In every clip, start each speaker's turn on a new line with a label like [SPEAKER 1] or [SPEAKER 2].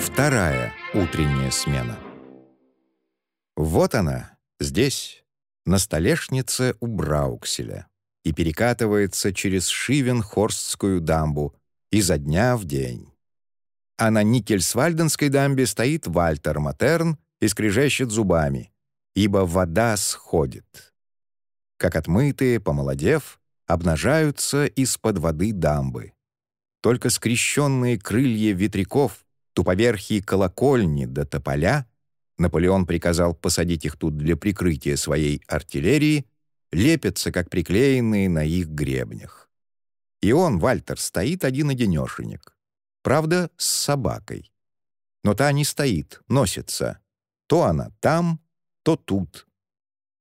[SPEAKER 1] Вторая утренняя смена. Вот она, здесь, на столешнице у Браукселя, и перекатывается через Шивенхорстскую дамбу изо дня в день. А на Никельсвальденской дамбе стоит Вальтер Матерн и скрежещет зубами, ибо вода сходит. Как отмытые, помолодев, обнажаются из-под воды дамбы. Только скрещенные крылья ветряков, туповерхие колокольни до тополя, Наполеон приказал посадить их тут для прикрытия своей артиллерии, лепятся, как приклеенные на их гребнях. И он, Вальтер, стоит один-одинешенек. Правда, с собакой. Но та не стоит, носится. То она там, то тут.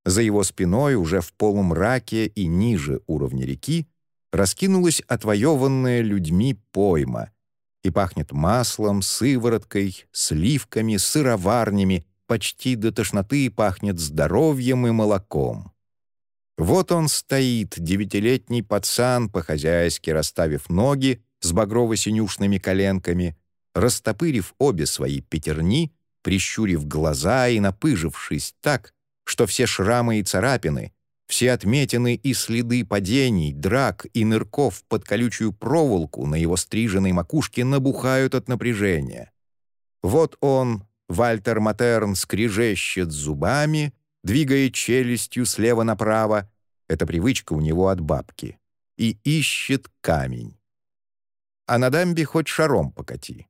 [SPEAKER 1] За его спиной, уже в полумраке и ниже уровня реки, раскинулась отвоеванная людьми пойма и пахнет маслом, сывороткой, сливками, сыроварнями, почти до тошноты пахнет здоровьем и молоком. Вот он стоит, девятилетний пацан, по-хозяйски расставив ноги с багрово-синюшными коленками, растопырив обе свои пятерни, прищурив глаза и напыжившись так, что все шрамы и царапины, все отметины и следы падений, драк и нырков под колючую проволоку на его стриженной макушке набухают от напряжения. Вот он, Вальтер Матерн, скрежещет зубами, двигая челюстью слева направо, это привычка у него от бабки, и ищет камень. А на дамбе хоть шаром покати.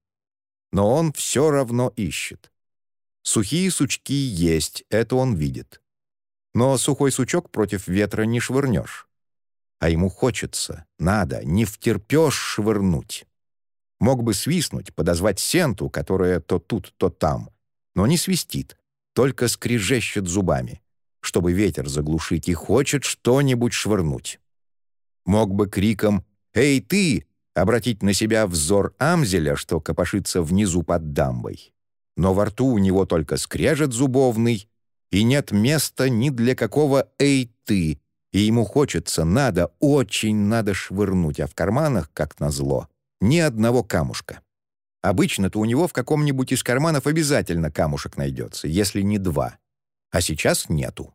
[SPEAKER 1] Но он все равно ищет. Сухие сучки есть, это он видит. Но сухой сучок против ветра не швырнешь. А ему хочется, надо, не втерпешь швырнуть. Мог бы свистнуть, подозвать сенту, которая то тут, то там, но не свистит, только скрежещет зубами, чтобы ветер заглушить и хочет что-нибудь швырнуть. Мог бы криком «Эй, ты!» обратить на себя взор Амзеля, что копошится внизу под дамбой. Но во рту у него только скрежет зубовный, и нет места ни для какого «эй, ты», и ему хочется, надо, очень надо швырнуть, а в карманах, как назло, ни одного камушка. Обычно-то у него в каком-нибудь из карманов обязательно камушек найдется, если не два. А сейчас нету.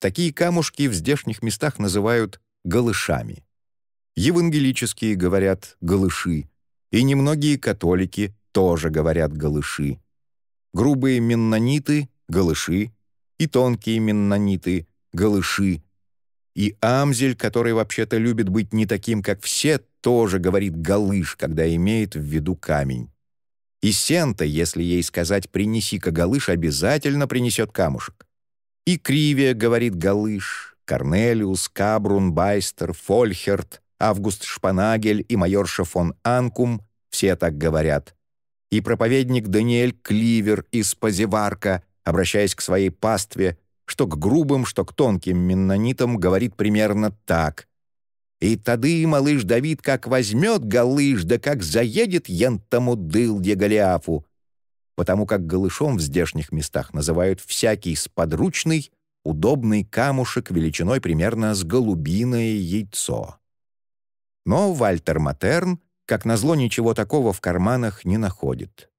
[SPEAKER 1] Такие камушки в здешних местах называют «голышами». Евангелические говорят «голыши», и немногие католики тоже говорят «голыши». Грубые меннониты голыши, и тонкие меннониты, голыши. И Амзель, который вообще-то любит быть не таким, как все, тоже говорит «галыш», когда имеет в виду камень. И Сента, если ей сказать «принеси-ка галыш», обязательно принесет камушек. И Кривия говорит «галыш», Корнелиус, Кабрун, Байстер, Фольхерт, Август Шпанагель и майорша фон Анкум все так говорят. И проповедник Даниэль Кливер из Позеварка обращаясь к своей пастве, что к грубым, что к тонким меннонитам, говорит примерно так. «И тады малыш Давид как возьмет галыш, да как заедет ентому дылде Голиафу!» потому как голышом в здешних местах называют всякий сподручный, удобный камушек величиной примерно с голубиное яйцо. Но Вальтер Матерн, как назло, ничего такого в карманах не находит.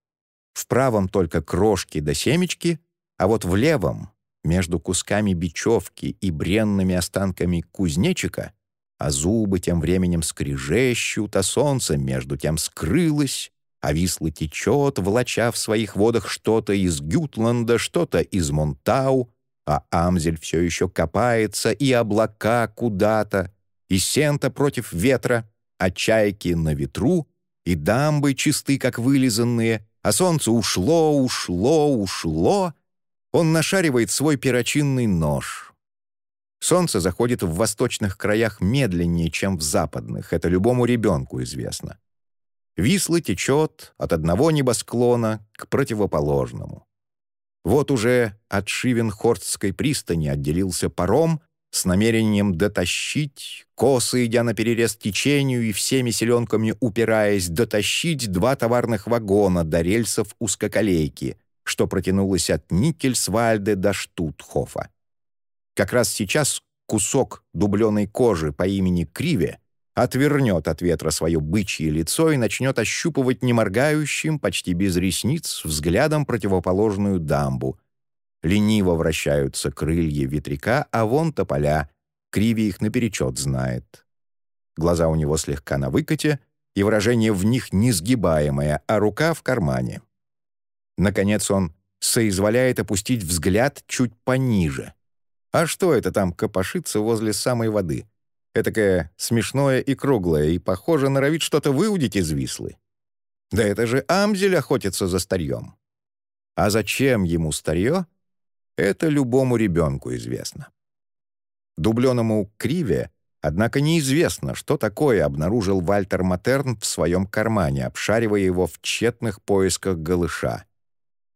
[SPEAKER 1] В правом только крошки до да семечки, а вот в левом, между кусками бечевки и бренными останками кузнечика, а зубы тем временем скрежещут, а солнце между тем скрылось, а Висла течет, влача в своих водах что-то из Гютланда, что-то из Монтау, а Амзель все еще копается, и облака куда-то, и сента против ветра, а чайки на ветру, и дамбы чисты, как вылизанные, а солнце ушло, ушло, ушло, он нашаривает свой перочинный нож. Солнце заходит в восточных краях медленнее, чем в западных, это любому ребенку известно. Висла течет от одного небосклона к противоположному. Вот уже от Шивенхорстской пристани отделился паром с намерением дотащить, косы идя на перерез течению и всеми селенками упираясь, дотащить два товарных вагона до рельсов узкоколейки, что протянулось от Никельсвальде до Штутхофа. Как раз сейчас кусок дубленой кожи по имени Криве отвернет от ветра свое бычье лицо и начнет ощупывать неморгающим, почти без ресниц, взглядом противоположную дамбу. Лениво вращаются крылья ветряка, а вон тополя, Криви их наперечет знает. Глаза у него слегка на выкате, и выражение в них несгибаемое, а рука в кармане. Наконец он соизволяет опустить взгляд чуть пониже. А что это там копошится возле самой воды? Этакое смешное и круглое, и, похоже, норовит что-то выудить из вислы. Да это же Амзель охотится за старьем. А зачем ему старье? Это любому ребенку известно. Дубленому Криве, однако неизвестно, что такое обнаружил Вальтер Матерн в своем кармане, обшаривая его в тщетных поисках голыша.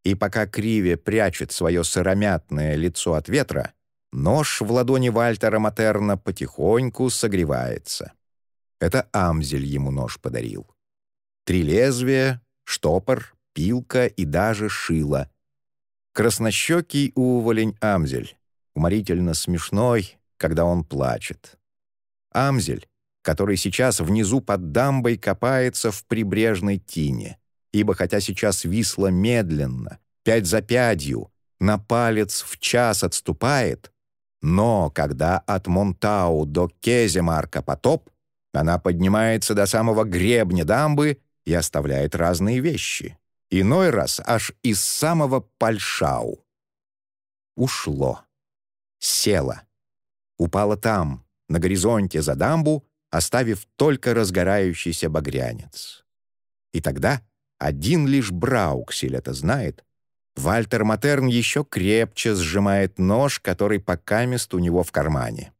[SPEAKER 1] И пока Криве прячет свое сыромятное лицо от ветра, Нож в ладони Вальтера Матерна потихоньку согревается. Это Амзель ему нож подарил. Три лезвия, штопор, пилка и даже шило. Краснощекий уволень Амзель, уморительно смешной, когда он плачет. Амзель, который сейчас внизу под дамбой копается в прибрежной тине, ибо хотя сейчас висло медленно, пять за пятью, на палец в час отступает, но когда от Монтау до Кеземарка потоп, она поднимается до самого гребня дамбы и оставляет разные вещи. Иной раз аж из самого Пальшау. Ушло. Село. Упало там, на горизонте за дамбу, оставив только разгорающийся багрянец. И тогда один лишь Брауксель это знает, Вальтер Матерн еще крепче сжимает нож, который пока мест у него в кармане.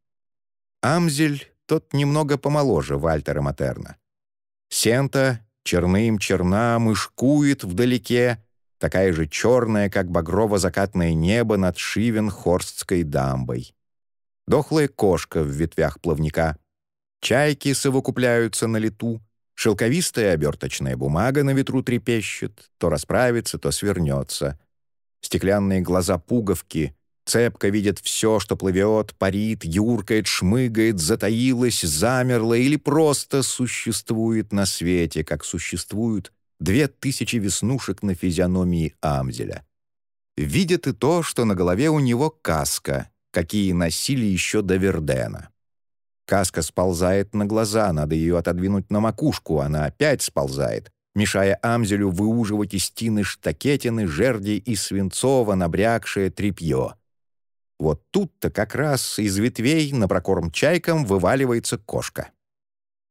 [SPEAKER 1] Амзель тот немного помоложе Вальтера Матерна. Сента черным черна мышкует вдалеке, такая же черная, как багрово-закатное небо над Шивенхорстской дамбой. Дохлая кошка в ветвях плавника. Чайки совокупляются на лету. Шелковистая оберточная бумага на ветру трепещет, то расправится, то свернется — Стеклянные глаза пуговки цепко видят все, что плывет, парит, юркает, шмыгает, затаилось, замерло или просто существует на свете, как существуют две тысячи веснушек на физиономии Амзеля. Видят и то, что на голове у него каска, какие носили еще до Вердена. Каска сползает на глаза, надо ее отодвинуть на макушку, она опять сползает, мешая Амзелю выуживать из тины штакетины, жерди и свинцово набрякшее тряпье. Вот тут-то как раз из ветвей на прокорм чайкам вываливается кошка.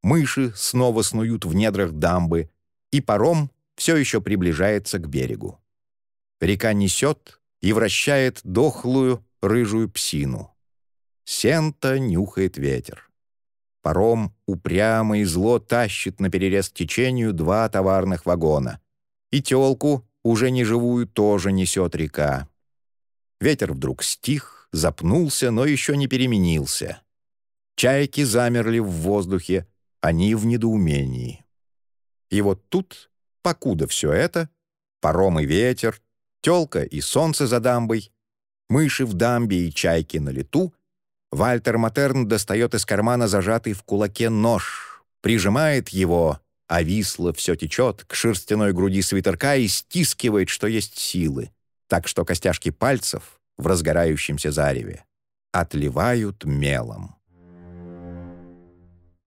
[SPEAKER 1] Мыши снова снуют в недрах дамбы, и паром все еще приближается к берегу. Река несет и вращает дохлую рыжую псину. Сента нюхает ветер. Паром упрямо и зло тащит на перерез течению два товарных вагона. И телку, уже неживую, тоже несет река. Ветер вдруг стих, запнулся, но еще не переменился. Чайки замерли в воздухе, они в недоумении. И вот тут, покуда все это, паром и ветер, телка и солнце за дамбой, мыши в дамбе и чайки на лету — Вальтер Матерн достает из кармана зажатый в кулаке нож, прижимает его, а висло все течет к шерстяной груди свитерка и стискивает, что есть силы, так что костяшки пальцев в разгорающемся зареве отливают мелом.